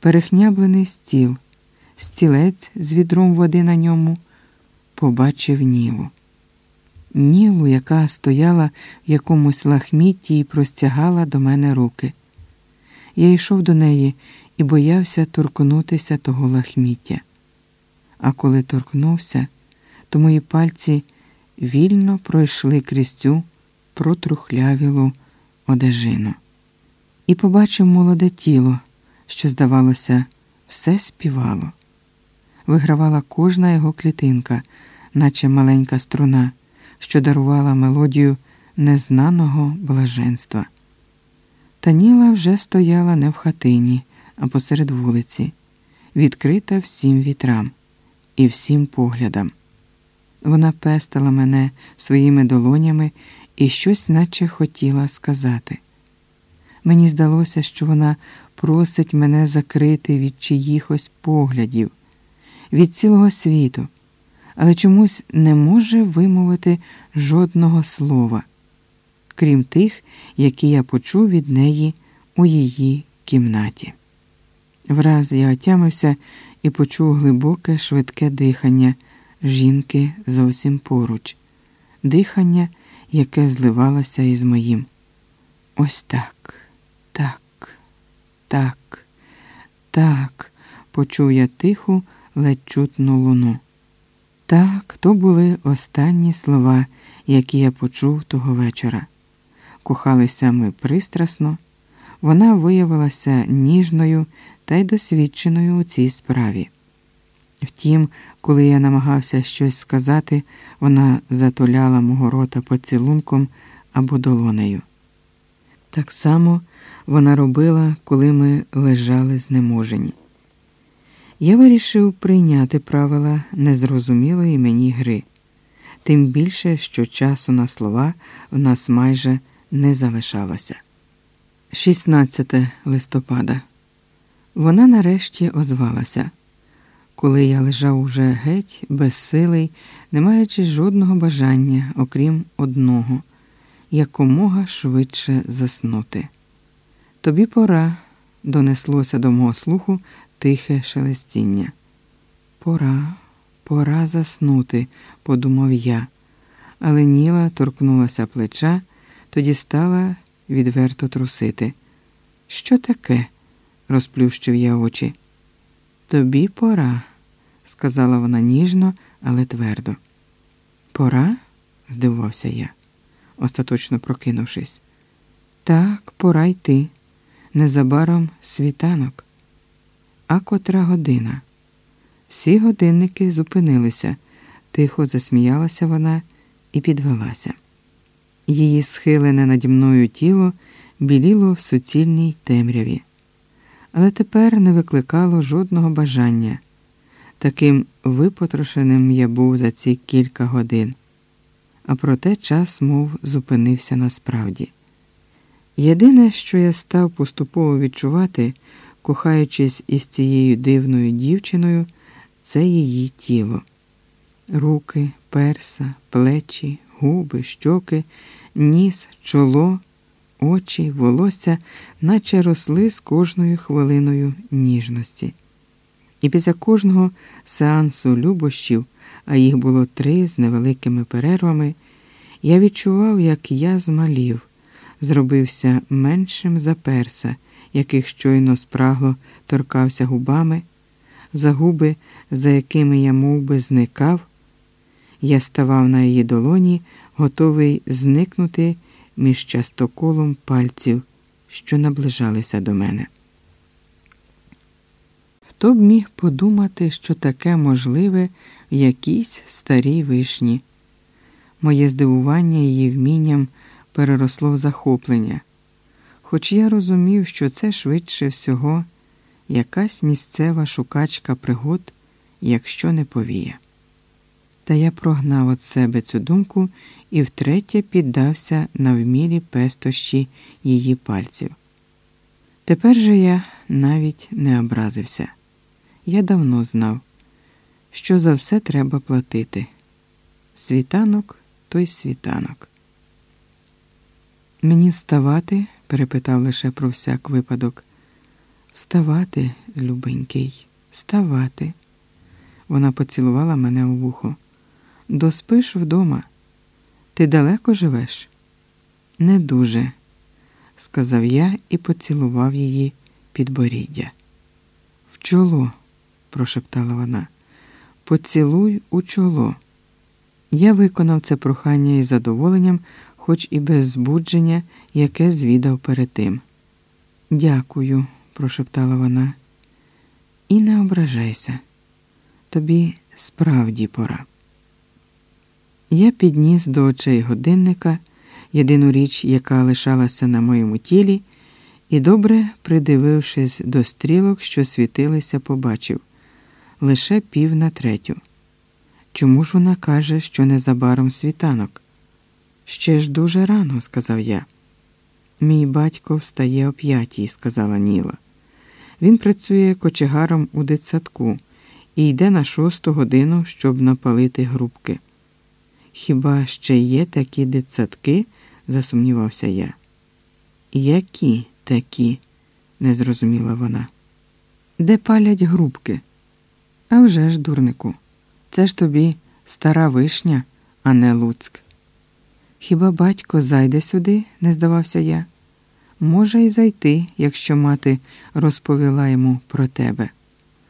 перехняблений стіл, стілець з відром води на ньому, побачив Нілу. Нілу, яка стояла в якомусь лахмітті і простягала до мене руки. Я йшов до неї і боявся торкнутися того лахміття. А коли торкнувся, то мої пальці вільно пройшли крізь цю протрухлявілу одежину. І побачив молоде тіло, що, здавалося, все співало. Вигравала кожна його клітинка, наче маленька струна, що дарувала мелодію незнаного блаженства. Таніла вже стояла не в хатині, а посеред вулиці, відкрита всім вітрам і всім поглядам. Вона пестила мене своїми долонями і щось наче хотіла сказати. Мені здалося, що вона просить мене закрити від чиїхось поглядів, від цілого світу, але чомусь не може вимовити жодного слова, крім тих, які я почув від неї у її кімнаті. Враз я отямився і почув глибоке, швидке дихання жінки зовсім поруч, дихання, яке зливалося із моїм. Ось так, так, так, так, почув я тиху, ледь чутну луну. Так, то були останні слова, які я почув того вечора. Кохалися ми пристрасно, вона виявилася ніжною та й досвідченою у цій справі. Втім, коли я намагався щось сказати, вона затуляла мого рота поцілунком або долонею. Так само вона робила, коли ми лежали знеможені. Я вирішив прийняти правила незрозумілої мені гри, тим більше, що часу на слова в нас майже не залишалося. 16 листопада. Вона нарешті озвалася. Коли я лежав уже геть, безсилий, не маючи жодного бажання, окрім одного, якомога швидше заснути. Тобі пора, донеслося до мого слуху тихе шелестіння. Пора, пора заснути, подумав я, але Ніла торкнулася плеча, тоді стала відверто трусити. Що таке? розплющив я очі. Тобі пора, сказала вона ніжно, але твердо. Пора? здивувався я, остаточно прокинувшись. Так, пора йти. Незабаром світанок. А котра година? Всі годинники зупинилися, тихо засміялася вона і підвелася. Її схилене наді мною тіло біліло в суцільній темряві, але тепер не викликало жодного бажання. Таким випотрошеним я був за ці кілька годин, а проте час, мов зупинився насправді. Єдине, що я став поступово відчувати, кохаючись із цією дивною дівчиною, це її тіло. Руки, перса, плечі, губи, щоки, ніс, чоло, очі, волосся, наче росли з кожною хвилиною ніжності. І після кожного сеансу любощів, а їх було три з невеликими перервами, я відчував, як я змалів, зробився меншим за перса, яких щойно спрагло торкався губами, за губи, за якими я мов би, зникав. Я ставав на її долоні, готовий зникнути між частоколом пальців, що наближалися до мене. Хто б міг подумати, що таке можливе в якійсь старій вишні? Моє здивування її вмінням переросло в захоплення, хоч я розумів, що це швидше всього якась місцева шукачка пригод, якщо не повія. Та я прогнав від себе цю думку і втретє піддався на вмілі пестощі її пальців. Тепер же я навіть не образився. Я давно знав, що за все треба платити. Світанок той світанок. Мені вставати? перепитав лише про всяк випадок. Вставати, любенький, вставати. Вона поцілувала мене у вухо. Доспиш вдома. Ти далеко живеш? Не дуже, сказав я і поцілував її підборіддя. В чоло, прошептала вона. Поцілуй у чоло. Я виконав це прохання із задоволенням, хоч і без збудження, яке звідав перед тим. Дякую, прошептала вона. І не ображайся. Тобі справді пора. Я підніс до очей годинника єдину річ, яка лишалася на моєму тілі, і, добре придивившись до стрілок, що світилися, побачив лише пів на третю. Чому ж вона каже, що незабаром світанок? Ще ж дуже рано, сказав я. Мій батько встає о п'ятій, сказала Ніла. Він працює кочегаром у дитсадку і йде на шосту годину, щоб напалити грубки. Хіба ще є такі дитсадки? засумнівався я. Які такі? не зрозуміла вона. Де палять грубки? А вже ж, дурнику, це ж тобі стара вишня, а не Луцьк. Хіба батько зайде сюди, не здавався я? Може й зайти, якщо мати розповіла йому про тебе.